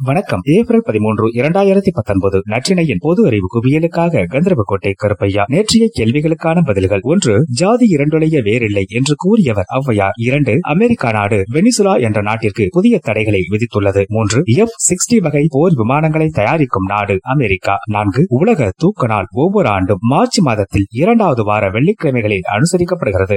வணக்கம். ஏப்ரல் பதிமூன்று இரண்டாயிரத்தி பத்தொன்பது. நற்றினையின் பொது அறிவு குவியலுக்காக கந்தரவக்கோட்டை கருப்பையா நேற்றைய கேள்விகளுக்கான பதில்கள். ஒன்று ஜாதி இரண்டுடைய வேறில்லை என்று கூறியவர் ஔவையார். இரண்டு அமெரிக்கா நாடு வெனிசுலா என்ற நாட்டிற்கு புதிய தடைகளை விதித்துள்ளது. மூன்று எஃப் சிக்ஸ்டி வகை போர் விமானங்களை தயாரிக்கும் நாடு அமெரிக்கா. நான்கு உலக தூக்க நாள் ஒவ்வொரு ஆண்டும் மார்ச் மாதத்தில் இரண்டாவது வார வெள்ளிக்கிழமைகளில் அனுசரிக்கப்படுகிறது.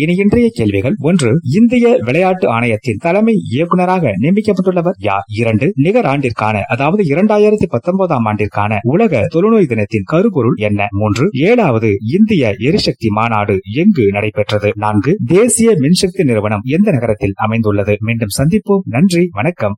இனி இன்றைய கேள்விகள் ஒன்று இந்திய விளையாட்டு ஆணையத்தின் தலைமை இயக்குநராக நியமிக்கப்பட்டுள்ளவர் யார்? இரண்டு நிகர் ஆண்டிற்கான அதாவது இரண்டாயிரத்தி பத்தொன்பதாம் ஆண்டிற்கான உலக தொழுநோய் தினத்தின் கருபொருள் என்ன? மூன்று ஏழாவது இந்திய எரிசக்தி மாநாடு எங்கு நடைபெற்றது? நான்கு தேசிய மின்சக்தி நிறுவனம் எந்த நகரத்தில் அமைந்துள்ளது? மீண்டும் சந்திப்போம். நன்றி வணக்கம்.